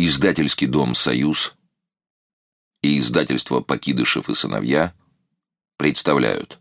Издательский дом «Союз» и издательство «Покидышев и сыновья» представляют.